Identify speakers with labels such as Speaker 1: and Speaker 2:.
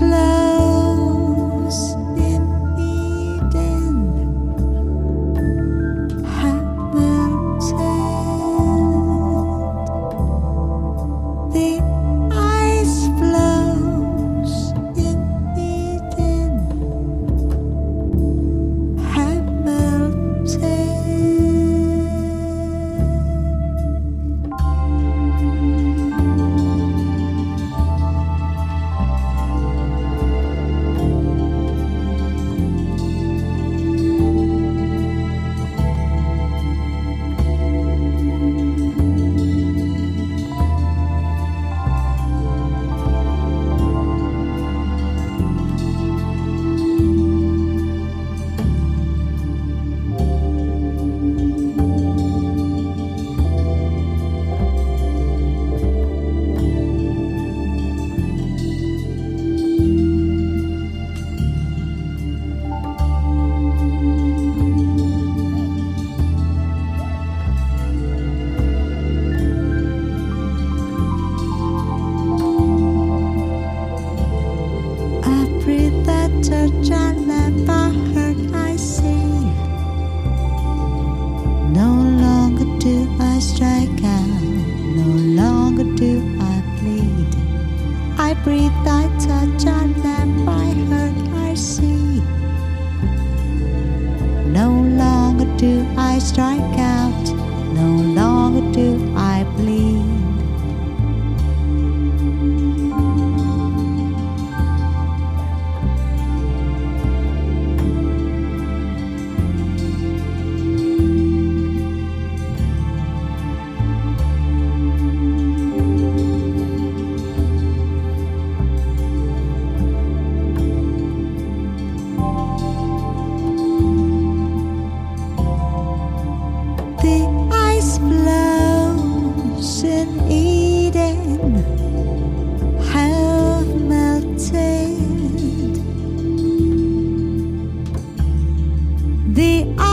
Speaker 1: flower touch and let my heart I see. No longer do I strike out, no longer do the